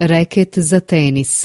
Reket za tenis.